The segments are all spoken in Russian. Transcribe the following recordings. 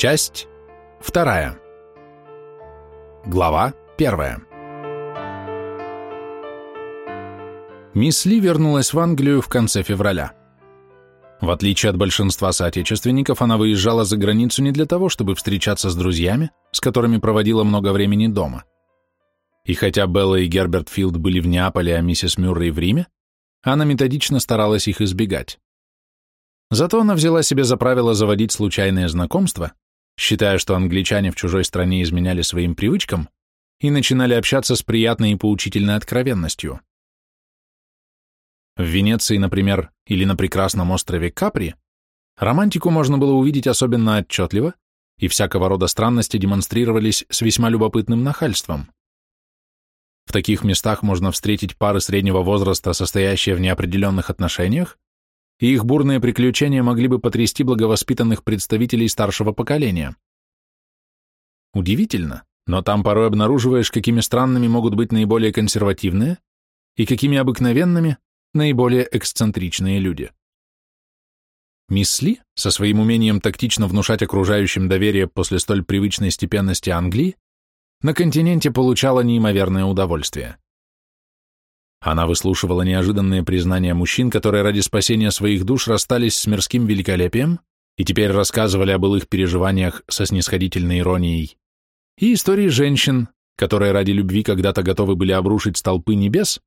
Часть вторая. Глава первая. Мисс Ли вернулась в Англию в конце февраля. В отличие от большинства соотечественников, она выезжала за границу не для того, чтобы встречаться с друзьями, с которыми проводила много времени дома. И хотя Белла и Герберт Филд были в Неаполе, а миссис Мюррей в Риме, она методично старалась их избегать. Зато она взяла себе за правило заводить случайные знакомства, считая, что англичане в чужой стране изменяли своим привычкам и начинали общаться с приятной и поучительной откровенностью. В Венеции, например, или на прекрасном острове Капри, романтику можно было увидеть особенно отчетливо, и всякого рода странности демонстрировались с весьма любопытным нахальством. В таких местах можно встретить пары среднего возраста, состоящие в неопределенных отношениях, и их бурные приключения могли бы потрясти благовоспитанных представителей старшего поколения. Удивительно, но там порой обнаруживаешь, какими странными могут быть наиболее консервативные и какими обыкновенными наиболее эксцентричные люди. Мисс Ли, со своим умением тактично внушать окружающим доверие после столь привычной степенности Англии, на континенте получала неимоверное удовольствие. Она выслушивала неожиданные признания мужчин, которые ради спасения своих душ расстались с мирским великолепием и теперь рассказывали о былых переживаниях со снисходительной иронией, и истории женщин, которые ради любви когда-то готовы были обрушить столпы небес,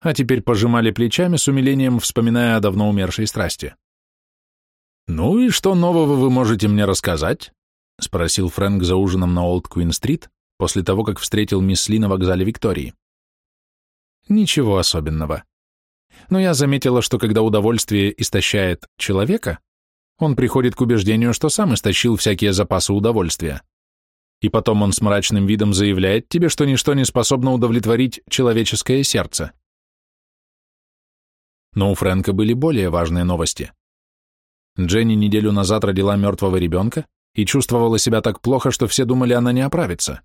а теперь пожимали плечами с умилением, вспоминая о давно умершей страсти. «Ну и что нового вы можете мне рассказать?» — спросил Фрэнк за ужином на Олд Куин-стрит после того, как встретил мисс Ли на вокзале Виктории. Ничего особенного. Но я заметила, что когда удовольствие истощает человека, он приходит к убеждению, что сам истощил всякие запасы удовольствия. И потом он с мрачным видом заявляет тебе, что ничто не способно удовлетворить человеческое сердце. Но у Фрэнка были более важные новости. Дженни неделю назад родила мертвого ребенка и чувствовала себя так плохо, что все думали, она не оправится.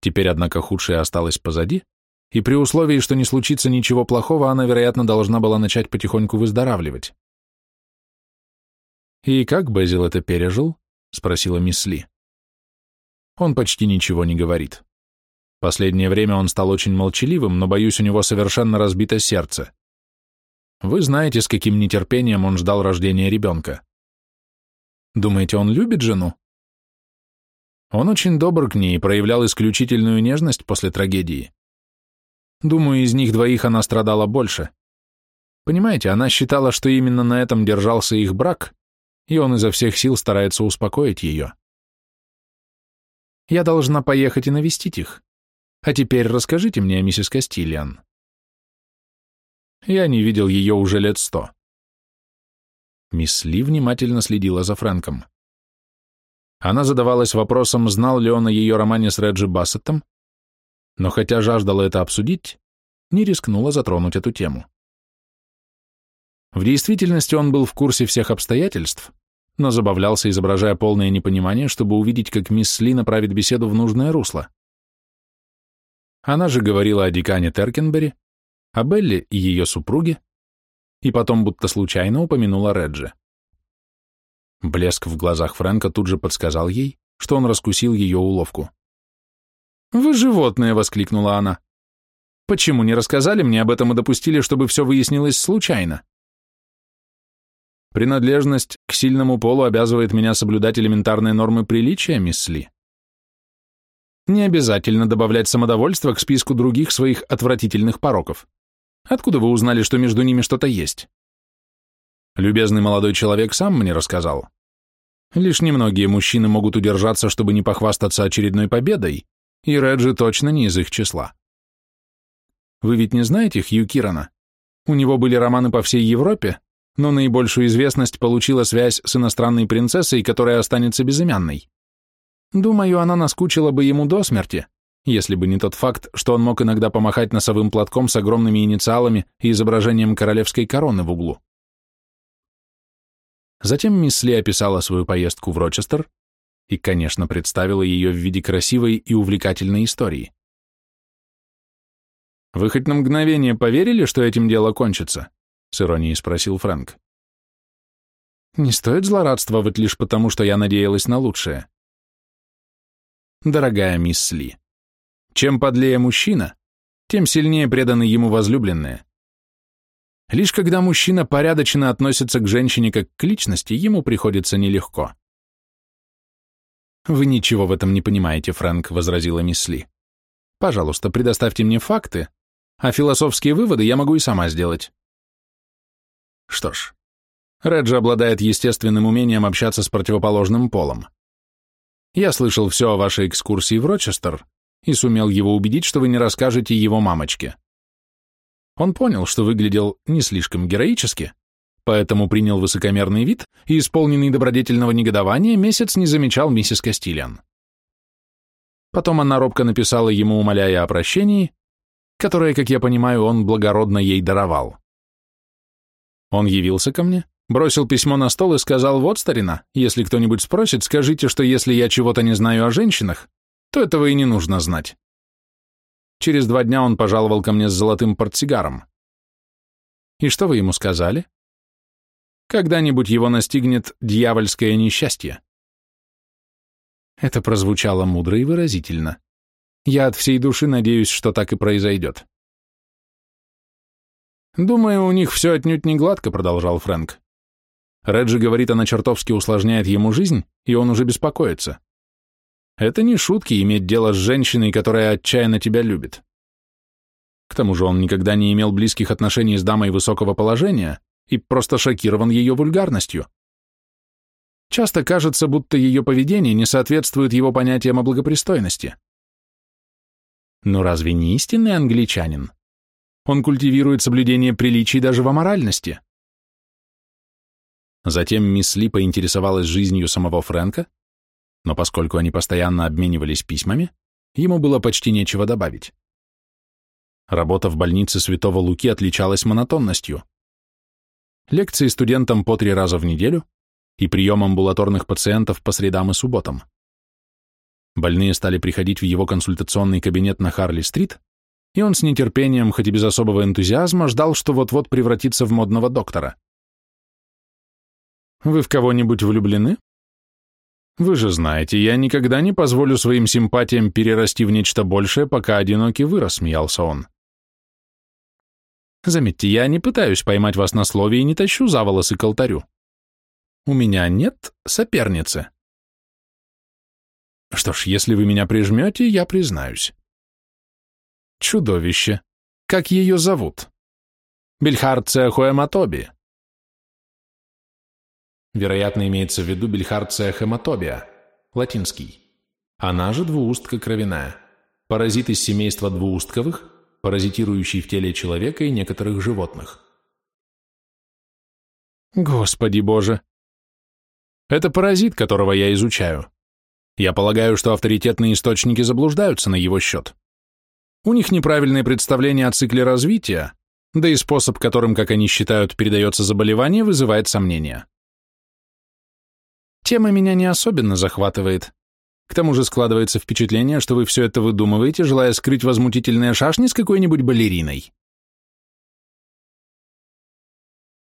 Теперь, однако, худшее осталось позади, и при условии, что не случится ничего плохого, она, вероятно, должна была начать потихоньку выздоравливать. «И как Безил это пережил?» — спросила мисс Ли. «Он почти ничего не говорит. Последнее время он стал очень молчаливым, но, боюсь, у него совершенно разбито сердце. Вы знаете, с каким нетерпением он ждал рождения ребенка. Думаете, он любит жену? Он очень добр к ней и проявлял исключительную нежность после трагедии. Думаю, из них двоих она страдала больше. Понимаете, она считала, что именно на этом держался их брак, и он изо всех сил старается успокоить ее. Я должна поехать и навестить их. А теперь расскажите мне о миссис Кастильян. Я не видел ее уже лет сто. Мисс Ли внимательно следила за Фрэнком. Она задавалась вопросом, знал ли он о ее романе с Реджи Бассеттом, но хотя жаждала это обсудить, не рискнула затронуть эту тему. В действительности он был в курсе всех обстоятельств, но забавлялся, изображая полное непонимание, чтобы увидеть, как мисс Ли направит беседу в нужное русло. Она же говорила о декане Теркенбери, о Белле и ее супруге, и потом будто случайно упомянула Реджи. Блеск в глазах Фрэнка тут же подсказал ей, что он раскусил ее уловку. «Вы животное!» — воскликнула она. «Почему не рассказали мне об этом и допустили, чтобы все выяснилось случайно?» «Принадлежность к сильному полу обязывает меня соблюдать элементарные нормы приличия, мисс Ли. Не обязательно добавлять самодовольство к списку других своих отвратительных пороков. Откуда вы узнали, что между ними что-то есть?» Любезный молодой человек сам мне рассказал. Лишь немногие мужчины могут удержаться, чтобы не похвастаться очередной победой, и Реджи точно не из их числа. Вы ведь не знаете Хью Кирана? У него были романы по всей Европе, но наибольшую известность получила связь с иностранной принцессой, которая останется безымянной. Думаю, она наскучила бы ему до смерти, если бы не тот факт, что он мог иногда помахать носовым платком с огромными инициалами и изображением королевской короны в углу. Затем мисс Ли описала свою поездку в Рочестер, и, конечно, представила ее в виде красивой и увлекательной истории. «Вы хоть на мгновение поверили, что этим дело кончится?» — с иронией спросил Фрэнк. Не стоит злорадствовать лишь потому, что я надеялась на лучшее. Дорогая мисс Ли, чем подлее мужчина, тем сильнее преданы ему возлюбленные. Лишь когда мужчина порядочно относится к женщине как к личности, ему приходится нелегко. «Вы ничего в этом не понимаете, Фрэнк», — возразила мисс Ли. «Пожалуйста, предоставьте мне факты, а философские выводы я могу и сама сделать». Что ж, Реджи обладает естественным умением общаться с противоположным полом. Я слышал все о вашей экскурсии в Рочестер и сумел его убедить, что вы не расскажете его мамочке. Он понял, что выглядел не слишком героически, поэтому принял высокомерный вид и, исполненный добродетельного негодования, месяц не замечал миссис Кастильян. Потом она робко написала ему, умоляя о прощении, которое, как я понимаю, он благородно ей даровал. Он явился ко мне, бросил письмо на стол и сказал, вот, старина, если кто-нибудь спросит, скажите, что если я чего-то не знаю о женщинах, то этого и не нужно знать. Через два дня он пожаловал ко мне с золотым портсигаром. И что вы ему сказали? Когда-нибудь его настигнет дьявольское несчастье. Это прозвучало мудро и выразительно. Я от всей души надеюсь, что так и произойдет. «Думаю, у них все отнюдь не гладко», — продолжал Фрэнк. Реджи говорит, она чертовски усложняет ему жизнь, и он уже беспокоится. Это не шутки иметь дело с женщиной, которая отчаянно тебя любит. К тому же он никогда не имел близких отношений с дамой высокого положения и просто шокирован ее вульгарностью. Часто кажется, будто ее поведение не соответствует его понятиям о благопристойности. Но разве не истинный англичанин? Он культивирует соблюдение приличий даже в аморальности. Затем мисс Ли поинтересовалась жизнью самого Фрэнка, но поскольку они постоянно обменивались письмами, ему было почти нечего добавить. Работа в больнице Святого Луки отличалась монотонностью. Лекции студентам по три раза в неделю и прием амбулаторных пациентов по средам и субботам. Больные стали приходить в его консультационный кабинет на Харли-стрит, и он с нетерпением, хоть и без особого энтузиазма, ждал, что вот-вот превратится в модного доктора. «Вы в кого-нибудь влюблены?» «Вы же знаете, я никогда не позволю своим симпатиям перерасти в нечто большее, пока одинокий вы», — рассмеялся он. «Заметьте, я не пытаюсь поймать вас на слове и не тащу за волосы к алтарю. У меня нет соперницы». «Что ж, если вы меня прижмете, я признаюсь». Чудовище. Как ее зовут? Бельхарция хуэматоби. Вероятно, имеется в виду бельхарция хематобия, латинский. Она же двуустка кровяная. Паразит из семейства двуустковых, паразитирующий в теле человека и некоторых животных. Господи боже! Это паразит, которого я изучаю. Я полагаю, что авторитетные источники заблуждаются на его счет. У них неправильное представление о цикле развития, да и способ, которым, как они считают, передается заболевание, вызывает сомнения. Тема меня не особенно захватывает. К тому же складывается впечатление, что вы все это выдумываете, желая скрыть возмутительные шашни с какой-нибудь балериной.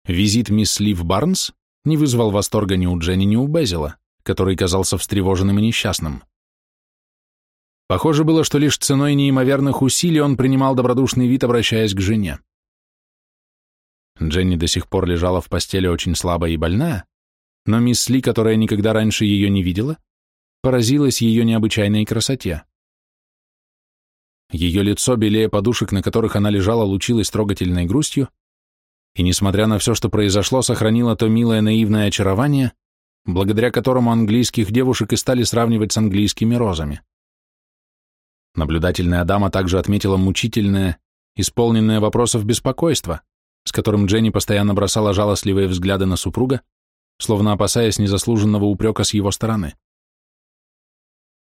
Визит мисс Лив Барнс не вызвал восторга ни у Дженни, ни у Безила, который казался встревоженным и несчастным. Похоже было, что лишь ценой неимоверных усилий он принимал добродушный вид, обращаясь к жене. Дженни до сих пор лежала в постели очень слабая и больная, но мисс Ли, которая никогда раньше ее не видела, поразилась ее необычайной красоте. Ее лицо, белее подушек, на которых она лежала, лучилось трогательной грустью, и, несмотря на все, что произошло, сохранило то милое наивное очарование, благодаря которому английских девушек и стали сравнивать с английскими розами. Наблюдательная дама также отметила мучительное, исполненное вопросов беспокойство, с которым Дженни постоянно бросала жалостливые взгляды на супруга, словно опасаясь незаслуженного упрека с его стороны.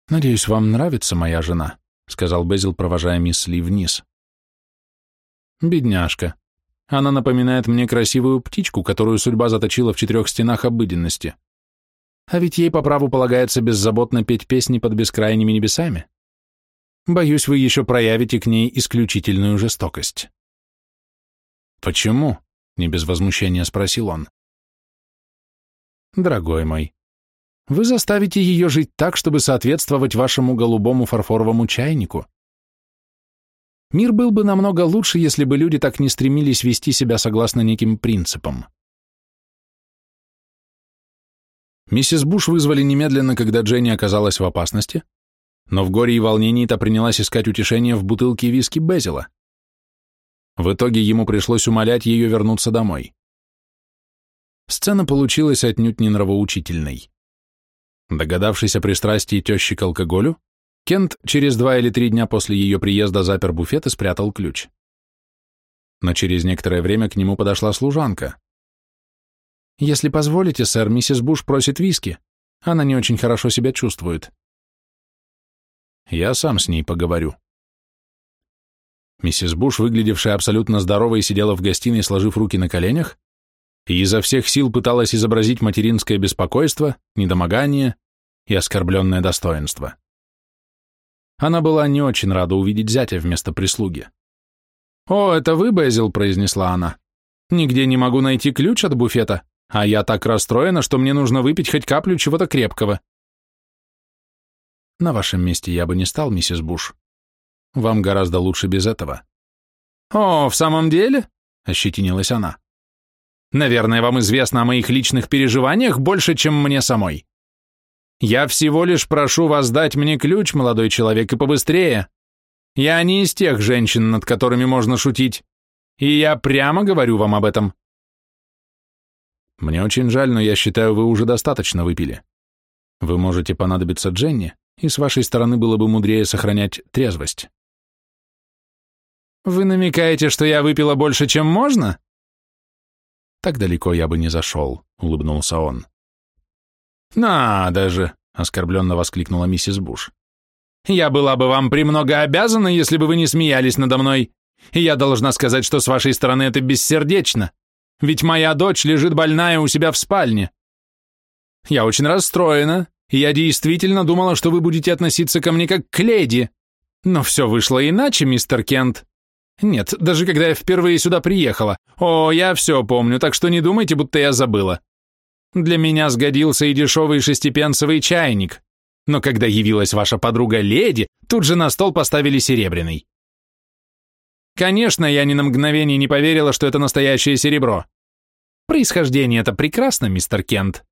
«Надеюсь, вам нравится моя жена», — сказал Безил, провожая мисс Ли вниз. «Бедняжка. Она напоминает мне красивую птичку, которую судьба заточила в четырех стенах обыденности. А ведь ей по праву полагается беззаботно петь песни под бескрайними небесами. Боюсь, вы еще проявите к ней исключительную жестокость. Почему? Не без возмущения спросил он. Дорогой мой, вы заставите ее жить так, чтобы соответствовать вашему голубому фарфоровому чайнику. Мир был бы намного лучше, если бы люди так не стремились вести себя согласно неким принципам. Миссис Буш вызвали немедленно, когда Дженни оказалась в опасности, но в горе и волнении та принялась искать утешение в бутылке виски Безила. В итоге ему пришлось умолять ее вернуться домой. Сцена получилась отнюдь не нравоучительной. Догадавшись о пристрастии тещи к алкоголю, Кент через два или три дня после ее приезда запер буфет и спрятал ключ. Но через некоторое время к нему подошла служанка. «Если позволите, сэр, миссис Буш просит виски. Она не очень хорошо себя чувствует». «Я сам с ней поговорю». Миссис Буш, выглядевшая абсолютно здоровой, сидела в гостиной, сложив руки на коленях, и изо всех сил пыталась изобразить материнское беспокойство, недомогание и оскорбленное достоинство. Она была не очень рада увидеть зятя вместо прислуги. «О, это вы, Безил», — произнесла она. «Нигде не могу найти ключ от буфета, а я так расстроена, что мне нужно выпить хоть каплю чего-то крепкого». «На вашем месте я бы не стал, миссис Буш. Вам гораздо лучше без этого». «О, в самом деле?» — ощетинилась она. «Наверное, вам известно о моих личных переживаниях больше, чем мне самой. Я всего лишь прошу вас дать мне ключ, молодой человек, и побыстрее. Я не из тех женщин, над которыми можно шутить. И я прямо говорю вам об этом. Мне очень жаль, но я считаю, вы уже достаточно выпили. Вы можете понадобиться Дженни, и с вашей стороны было бы мудрее сохранять трезвость. Вы намекаете, что я выпила больше, чем можно? Так далеко я бы не зашел, улыбнулся он. «Надо же!» — оскорбленно воскликнула миссис Буш. «Я была бы вам премного обязана, если бы вы не смеялись надо мной. И я должна сказать, что с вашей стороны это бессердечно, ведь моя дочь лежит больная у себя в спальне. Я очень расстроена, и я действительно думала, что вы будете относиться ко мне как к леди. Но все вышло иначе, мистер Кент. Нет, даже когда я впервые сюда приехала. О, я все помню, так что не думайте, будто я забыла. Для меня сгодился и дешевый шестипенсовый чайник, но когда явилась ваша подруга леди, тут же на стол поставили серебряный. Конечно, я ни на мгновение не поверила, что это настоящее серебро. Происхождение это прекрасно, мистер Кент.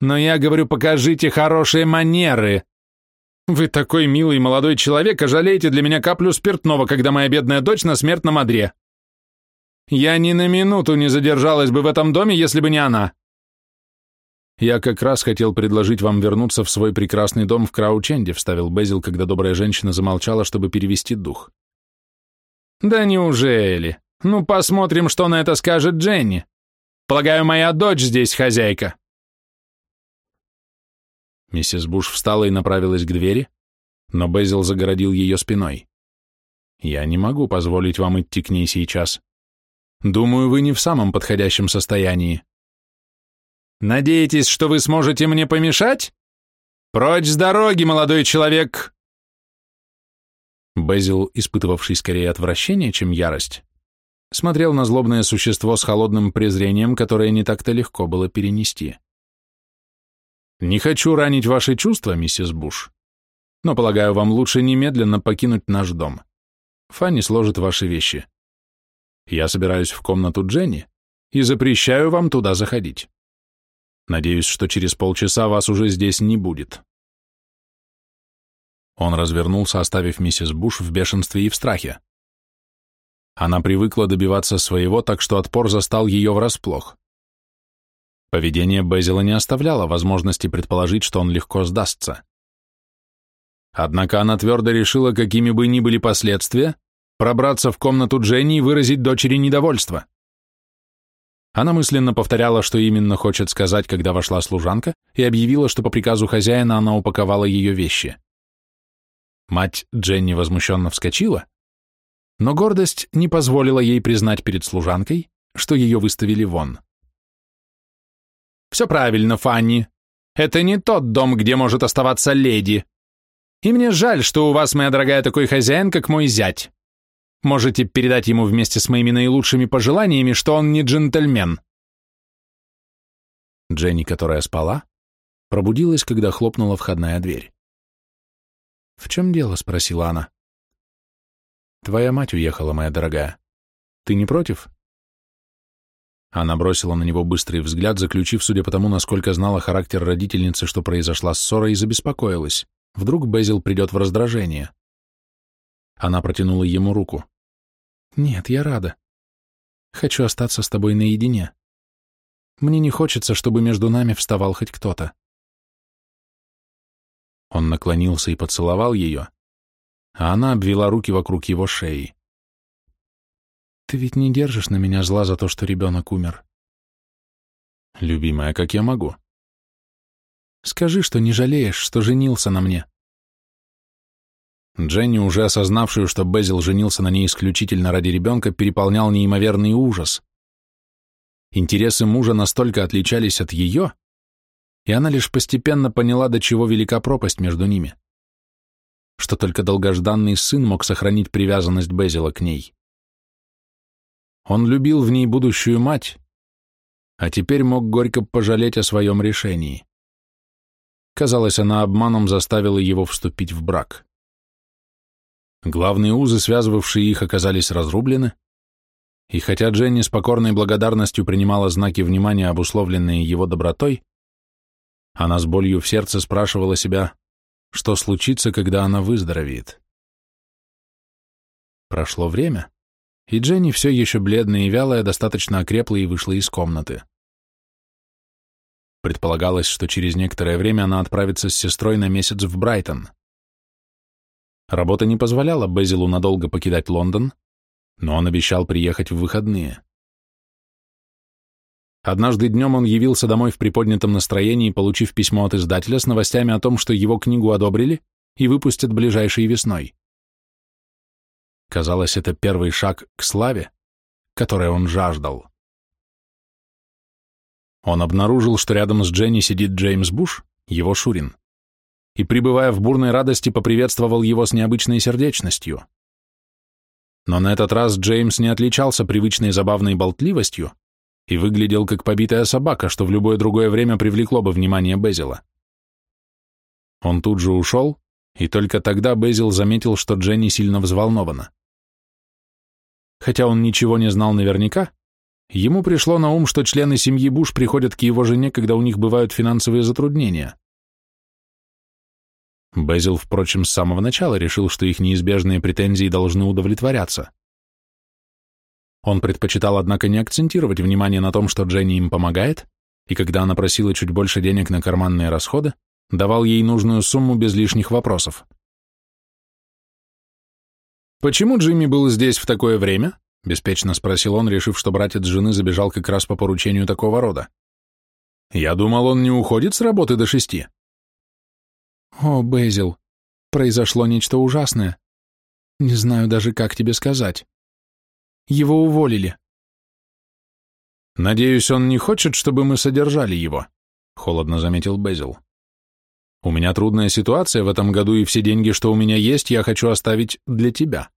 Но я говорю, покажите хорошие манеры. Вы такой милый молодой человек, а жалеете для меня каплю спиртного, когда моя бедная дочь на смертном одре. Я ни на минуту не задержалась бы в этом доме, если бы не она. «Я как раз хотел предложить вам вернуться в свой прекрасный дом в Краученде», вставил Безил, когда добрая женщина замолчала, чтобы перевести дух. «Да неужели? Ну, посмотрим, что на это скажет Дженни. Полагаю, моя дочь здесь хозяйка». Миссис Буш встала и направилась к двери, но Безил загородил ее спиной. «Я не могу позволить вам идти к ней сейчас. Думаю, вы не в самом подходящем состоянии. Надеетесь, что вы сможете мне помешать? Прочь с дороги, молодой человек!» Безил, испытывавший скорее отвращение, чем ярость, смотрел на злобное существо с холодным презрением, которое не так-то легко было перенести. «Не хочу ранить ваши чувства, миссис Буш, но, полагаю, вам лучше немедленно покинуть наш дом. Фанни сложит ваши вещи. Я собираюсь в комнату Дженни и запрещаю вам туда заходить». Надеюсь, что через полчаса вас уже здесь не будет. Он развернулся, оставив миссис Буш в бешенстве и в страхе. Она привыкла добиваться своего, так что отпор застал ее врасплох. Поведение Безила не оставляло возможности предположить, что он легко сдастся. Однако она твердо решила, какими бы ни были последствия, пробраться в комнату Дженни и выразить дочери недовольство. Она мысленно повторяла, что именно хочет сказать, когда вошла служанка, и объявила, что по приказу хозяина она упаковала ее вещи. Мать Дженни возмущенно вскочила, но гордость не позволила ей признать перед служанкой, что ее выставили вон. «Все правильно, Фанни. Это не тот дом, где может оставаться леди. И мне жаль, что у вас, моя дорогая, такой хозяин, как мой зять. Можете передать ему вместе с моими наилучшими пожеланиями, что он не джентльмен. Дженни, которая спала, пробудилась, когда хлопнула входная дверь. «В чем дело?» — спросила она. «Твоя мать уехала, моя дорогая. Ты не против?» Она бросила на него быстрый взгляд, заключив, судя по тому, насколько знала характер родительницы, что произошла ссора, и забеспокоилась. Вдруг Безил придет в раздражение. Она протянула ему руку. «Нет, я рада. Хочу остаться с тобой наедине. Мне не хочется, чтобы между нами вставал хоть кто-то». Он наклонился и поцеловал ее, а она обвела руки вокруг его шеи. Ты ведь не держишь на меня зла за то, что ребенок умер. Любимая, как я могу? Скажи, что не жалеешь, что женился на мне. Дженни, уже осознавшую, что Безил женился на ней исключительно ради ребенка, переполнял неимоверный ужас. Интересы мужа настолько отличались от ее, и она лишь постепенно поняла, до чего велика пропасть между ними, что только долгожданный сын мог сохранить привязанность Безила к ней. Он любил в ней будущую мать, а теперь мог горько пожалеть о своем решении. Казалось, она обманом заставила его вступить в брак. Главные узы, связывавшие их, оказались разрублены, и хотя Дженни с покорной благодарностью принимала знаки внимания, обусловленные его добротой, она с болью в сердце спрашивала себя, что случится, когда она выздоровеет. Прошло время, и Дженни, все еще бледная и вялая, достаточно окрепла и вышла из комнаты. Предполагалось, что через некоторое время она отправится с сестрой на месяц в Брайтон. Работа не позволяла Безилу надолго покидать Лондон, но он обещал приехать в выходные. Однажды днем он явился домой в приподнятом настроении, получив письмо от издателя с новостями о том, что его книгу одобрили и выпустят ближайшей весной. Казалось, это первый шаг к славе, которой он жаждал. Он обнаружил, что рядом с Дженни сидит Джеймс Буш, его Шурин, и, пребывая в бурной радости, поприветствовал его с необычной сердечностью. Но на этот раз Джеймс не отличался привычной забавной болтливостью и выглядел как побитая собака, что в любое другое время привлекло бы внимание Безила. Он тут же ушел, и только тогда Безил заметил, что Дженни сильно взволнована. Хотя он ничего не знал наверняка, ему пришло на ум, что члены семьи Буш приходят к его жене, когда у них бывают финансовые затруднения. Безил, впрочем, с самого начала решил, что их неизбежные претензии должны удовлетворяться. Он предпочитал, однако, не акцентировать внимание на том, что Дженни им помогает, и когда она просила чуть больше денег на карманные расходы, давал ей нужную сумму без лишних вопросов. «Почему Джимми был здесь в такое время?» — беспечно спросил он, решив, что братец жены забежал как раз по поручению такого рода. «Я думал, он не уходит с работы до шести». «О, Бейзил, произошло нечто ужасное. Не знаю даже, как тебе сказать. Его уволили». «Надеюсь, он не хочет, чтобы мы содержали его», — холодно заметил Безил. У меня трудная ситуация в этом году, и все деньги, что у меня есть, я хочу оставить для тебя.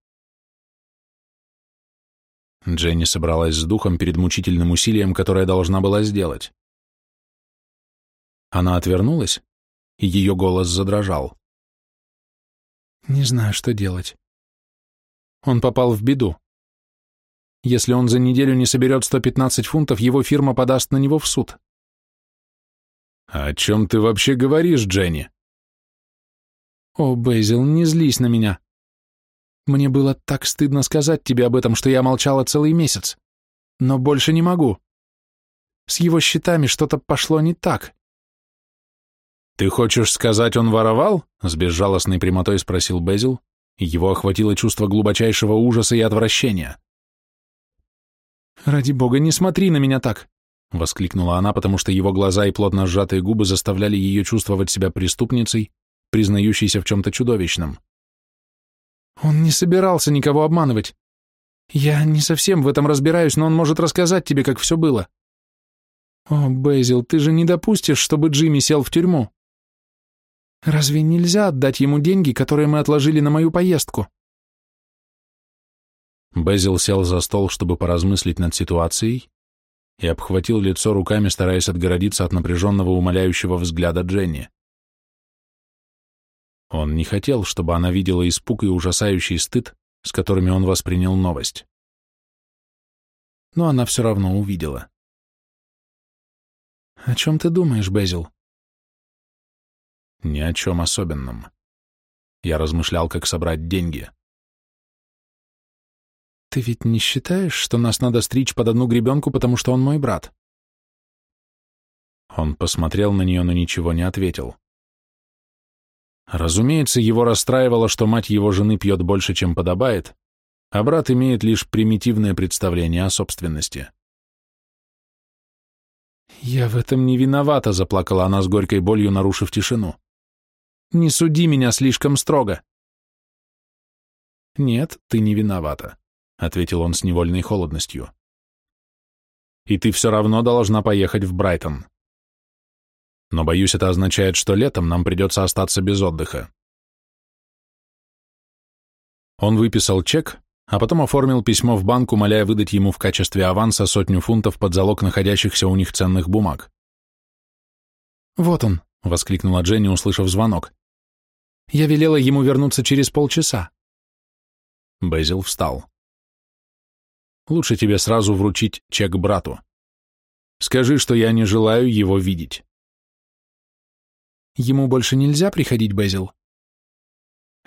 Дженни собралась с духом перед мучительным усилием, которое должна была сделать. Она отвернулась, и ее голос задрожал. «Не знаю, что делать. Он попал в беду. Если он за неделю не соберет 115 фунтов, его фирма подаст на него в суд. «О чем ты вообще говоришь, Дженни?» «О, Бейзил, не злись на меня. Мне было так стыдно сказать тебе об этом, что я молчала целый месяц. Но больше не могу. С его счетами что-то пошло не так». «Ты хочешь сказать, он воровал?» — с безжалостной прямотой спросил Безил, его охватило чувство глубочайшего ужаса и отвращения. «Ради бога, не смотри на меня так. — воскликнула она, потому что его глаза и плотно сжатые губы заставляли ее чувствовать себя преступницей, признающейся в чем-то чудовищном. «Он не собирался никого обманывать. Я не совсем в этом разбираюсь, но он может рассказать тебе, как все было. О, Бейзил, ты же не допустишь, чтобы Джимми сел в тюрьму. Разве нельзя отдать ему деньги, которые мы отложили на мою поездку?» Безил сел за стол, чтобы поразмыслить над ситуацией, и обхватил лицо руками, стараясь отгородиться от напряженного умоляющего взгляда Дженни. Он не хотел, чтобы она видела испуг и ужасающий стыд, с которыми он воспринял новость. Но она все равно увидела. «О чем ты думаешь, Безил?» «Ни о чем особенном. Я размышлял, как собрать деньги». «Ты ведь не считаешь, что нас надо стричь под одну гребенку, потому что он мой брат?» Он посмотрел на нее, но ничего не ответил. Разумеется, его расстраивало, что мать его жены пьет больше, чем подобает, а брат имеет лишь примитивное представление о собственности. «Я в этом не виновата», — заплакала она с горькой болью, нарушив тишину. «Не суди меня слишком строго». «Нет, ты не виновата», — ответил он с невольной холодностью. «И ты все равно должна поехать в Брайтон. Но, боюсь, это означает, что летом нам придется остаться без отдыха». Он выписал чек, а потом оформил письмо в банк, умоляя выдать ему в качестве аванса сотню фунтов под залог находящихся у них ценных бумаг. «Вот он», — воскликнула Дженни, услышав звонок. «Я велела ему вернуться через полчаса». Безил встал. «Лучше тебе сразу вручить чек брату. Скажи, что я не желаю его видеть». «Ему больше нельзя приходить, Безил?»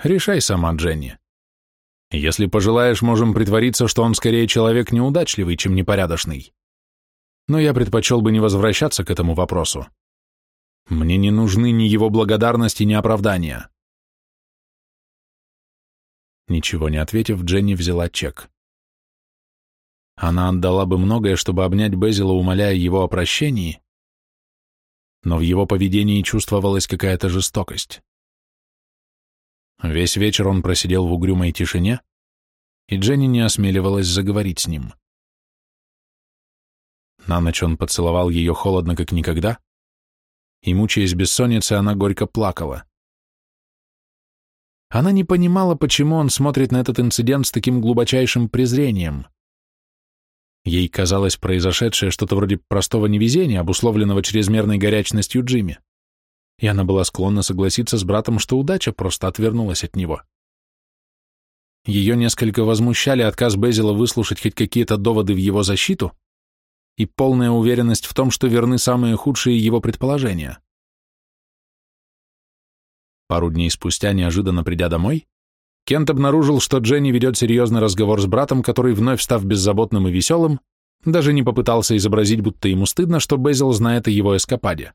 «Решай сама, Дженни. Если пожелаешь, можем притвориться, что он скорее человек неудачливый, чем непорядочный. Но я предпочел бы не возвращаться к этому вопросу. Мне не нужны ни его благодарности, ни оправдания. Ничего не ответив, Дженни взяла чек. Она отдала бы многое, чтобы обнять Безила, умоляя его о прощении, но в его поведении чувствовалась какая-то жестокость. Весь вечер он просидел в угрюмой тишине, и Дженни не осмеливалась заговорить с ним. На ночь он поцеловал ее холодно, как никогда, и, мучаясь бессонницей, она горько плакала. Она не понимала, почему он смотрит на этот инцидент с таким глубочайшим презрением. Ей казалось произошедшее что-то вроде простого невезения, обусловленного чрезмерной горячностью Джимми и она была склонна согласиться с братом, что удача просто отвернулась от него. Ее несколько возмущали отказ Безила выслушать хоть какие-то доводы в его защиту и полная уверенность в том, что верны самые худшие его предположения. Пару дней спустя, неожиданно придя домой, Кент обнаружил, что Дженни ведет серьезный разговор с братом, который, вновь став беззаботным и веселым, даже не попытался изобразить, будто ему стыдно, что Безил знает о его эскападе.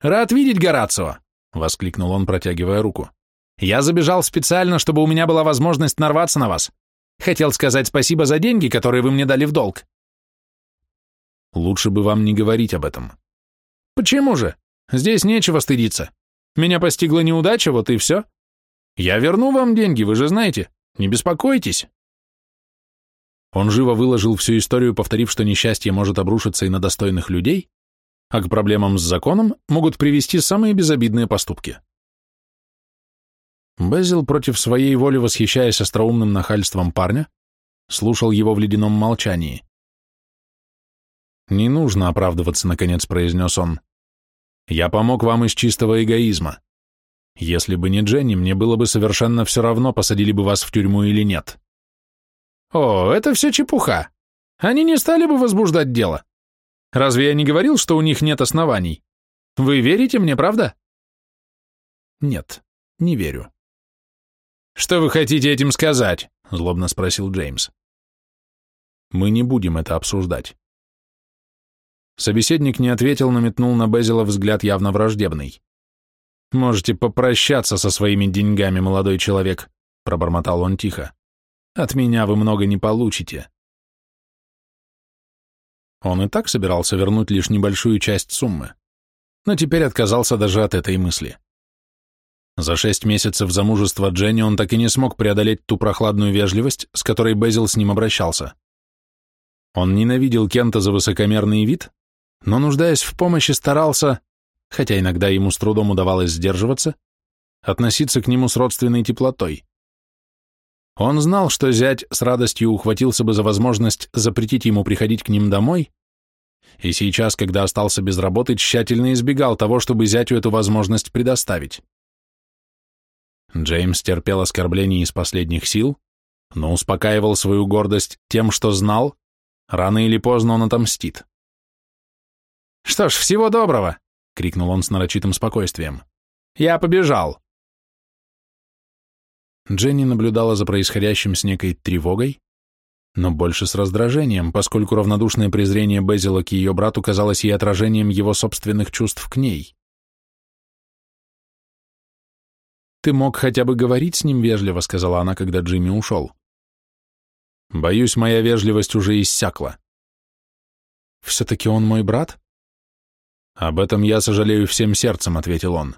«Рад видеть, Горацио!» — воскликнул он, протягивая руку. «Я забежал специально, чтобы у меня была возможность нарваться на вас. Хотел сказать спасибо за деньги, которые вы мне дали в долг». «Лучше бы вам не говорить об этом». «Почему же? Здесь нечего стыдиться. Меня постигла неудача, вот и все. Я верну вам деньги, вы же знаете. Не беспокойтесь». Он живо выложил всю историю, повторив, что несчастье может обрушиться и на достойных людей, а к проблемам с законом могут привести самые безобидные поступки. Безил, против своей воли восхищаясь остроумным нахальством парня, слушал его в ледяном молчании. «Не нужно оправдываться», — наконец произнес он. «Я помог вам из чистого эгоизма. Если бы не Дженни, мне было бы совершенно все равно, посадили бы вас в тюрьму или нет». «О, это все чепуха. Они не стали бы возбуждать дело. Разве я не говорил, что у них нет оснований? Вы верите мне, правда? Нет, не верю. Что вы хотите этим сказать? Злобно спросил Джеймс. Мы не будем это обсуждать. Собеседник не ответил, но метнул на Безила взгляд явно враждебный. «Можете попрощаться со своими деньгами, молодой человек», — пробормотал он тихо. «От меня вы много не получите». Он и так собирался вернуть лишь небольшую часть суммы, но теперь отказался даже от этой мысли. За шесть месяцев замужества Дженни он так и не смог преодолеть ту прохладную вежливость, с которой Безил с ним обращался. Он ненавидел Кента за высокомерный вид, но, нуждаясь в помощи, старался, хотя иногда ему с трудом удавалось сдерживаться, относиться к нему с родственной теплотой. Он знал, что зять с радостью ухватился бы за возможность запретить ему приходить к ним домой, и сейчас, когда остался без работы, тщательно избегал того, чтобы зятю эту возможность предоставить. Джеймс терпел оскорбления из последних сил, но успокаивал свою гордость тем, что знал, рано или поздно он отомстит. «Что ж, всего доброго!» — крикнул он с нарочитым спокойствием. «Я побежал!» Дженни наблюдала за происходящим с некой тревогой, но больше с раздражением, поскольку равнодушное презрение Безила к ее брату казалось ей отражением его собственных чувств к ней. «Ты мог хотя бы говорить с ним вежливо», — сказала она, когда Джимми ушел. «Боюсь, моя вежливость уже иссякла». «Все-таки он мой брат?» «Об этом я сожалею всем сердцем», — ответил он.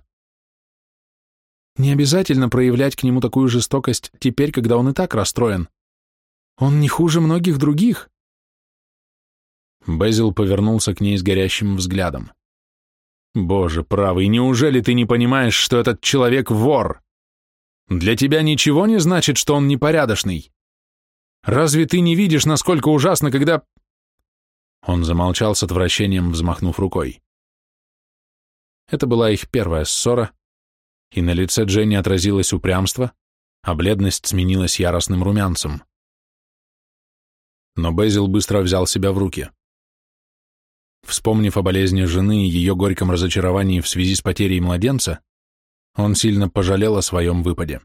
«Не обязательно проявлять к нему такую жестокость теперь, когда он и так расстроен. Он не хуже многих других». Безил повернулся к ней с горящим взглядом. Боже правый, неужели ты не понимаешь, что этот человек вор? Для тебя ничего не значит, что он непорядочный? Разве ты не видишь, насколько ужасно, когда...» Он замолчал с отвращением, взмахнув рукой. Это была их первая ссора, и на лице Дженни отразилось упрямство, а бледность сменилась яростным румянцем. Но Безил быстро взял себя в руки. Вспомнив о болезни жены и ее горьком разочаровании в связи с потерей младенца, он сильно пожалел о своем выпаде.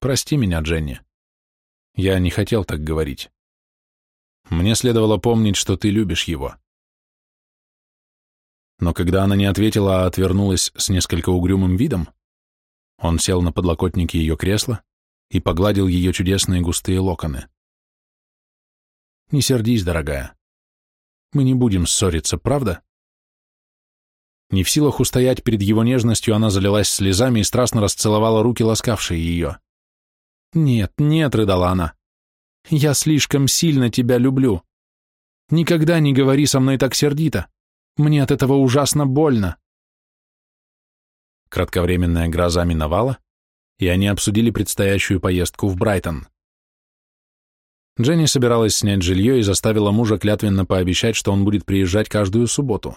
«Прости меня, Дженни. Я не хотел так говорить. Мне следовало помнить, что ты любишь его». Но когда она не ответила, а отвернулась с несколько угрюмым видом, он сел на подлокотники ее кресла и погладил ее чудесные густые локоны. «Не сердись, дорогая. Мы не будем ссориться, правда? Не в силах устоять перед его нежностью, она залилась слезами и страстно расцеловала руки, ласкавшие ее. «Нет, нет», — рыдала она, — «я слишком сильно тебя люблю. Никогда не говори со мной так сердито. Мне от этого ужасно больно». Кратковременная гроза миновала, и они обсудили предстоящую поездку в Брайтон. Дженни собиралась снять жилье и заставила мужа клятвенно пообещать, что он будет приезжать каждую субботу.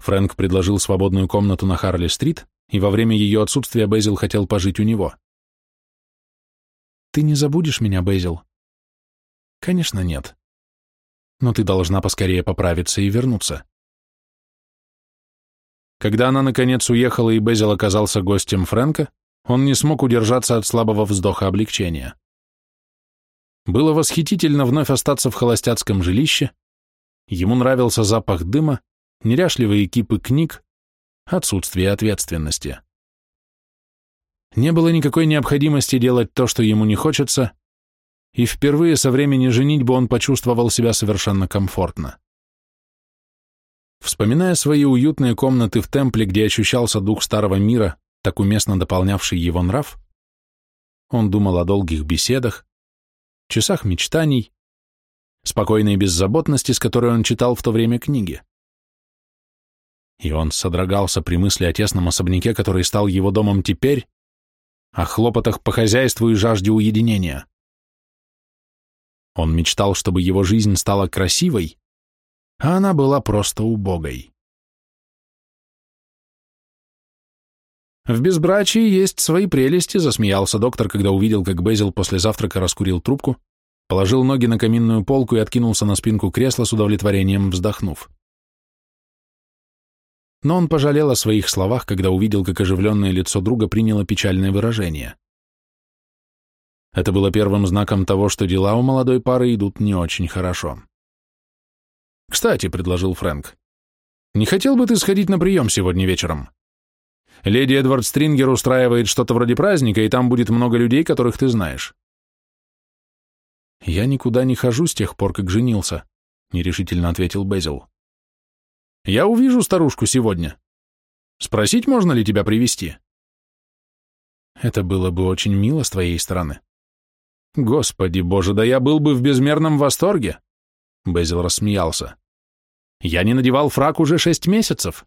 Фрэнк предложил свободную комнату на Харли-стрит, и во время ее отсутствия Безил хотел пожить у него. «Ты не забудешь меня, Безил?» «Конечно, нет. Но ты должна поскорее поправиться и вернуться». Когда она, наконец, уехала и Безил оказался гостем Фрэнка, он не смог удержаться от слабого вздоха облегчения. Было восхитительно вновь остаться в холостяцком жилище. Ему нравился запах дыма, неряшливые кипы книг, отсутствие ответственности. Не было никакой необходимости делать то, что ему не хочется, и впервые со времени женитьбы он почувствовал себя совершенно комфортно. Вспоминая свои уютные комнаты в темпле, где ощущался дух старого мира, так уместно дополнявший его нрав, он думал о долгих беседах, часах мечтаний, спокойной беззаботности, с которой он читал в то время книги. И он содрогался при мысли о тесном особняке, который стал его домом теперь, о хлопотах по хозяйству и жажде уединения. Он мечтал, чтобы его жизнь стала красивой, а она была просто убогой. «В безбрачии есть свои прелести», — засмеялся доктор, когда увидел, как Безил после завтрака раскурил трубку, положил ноги на каминную полку и откинулся на спинку кресла с удовлетворением вздохнув. Но он пожалел о своих словах, когда увидел, как оживленное лицо друга приняло печальное выражение. Это было первым знаком того, что дела у молодой пары идут не очень хорошо. «Кстати», — предложил Фрэнк, — «не хотел бы ты сходить на прием сегодня вечером?» Леди Эдвард Стрингер устраивает что-то вроде праздника, и там будет много людей, которых ты знаешь. Я никуда не хожу с тех пор, как женился, нерешительно ответил Безил. Я увижу старушку сегодня. Спросить, можно ли тебя привести? Это было бы очень мило с твоей стороны. Господи боже, да я был бы в безмерном восторге. Безил рассмеялся. Я не надевал фрак уже шесть месяцев.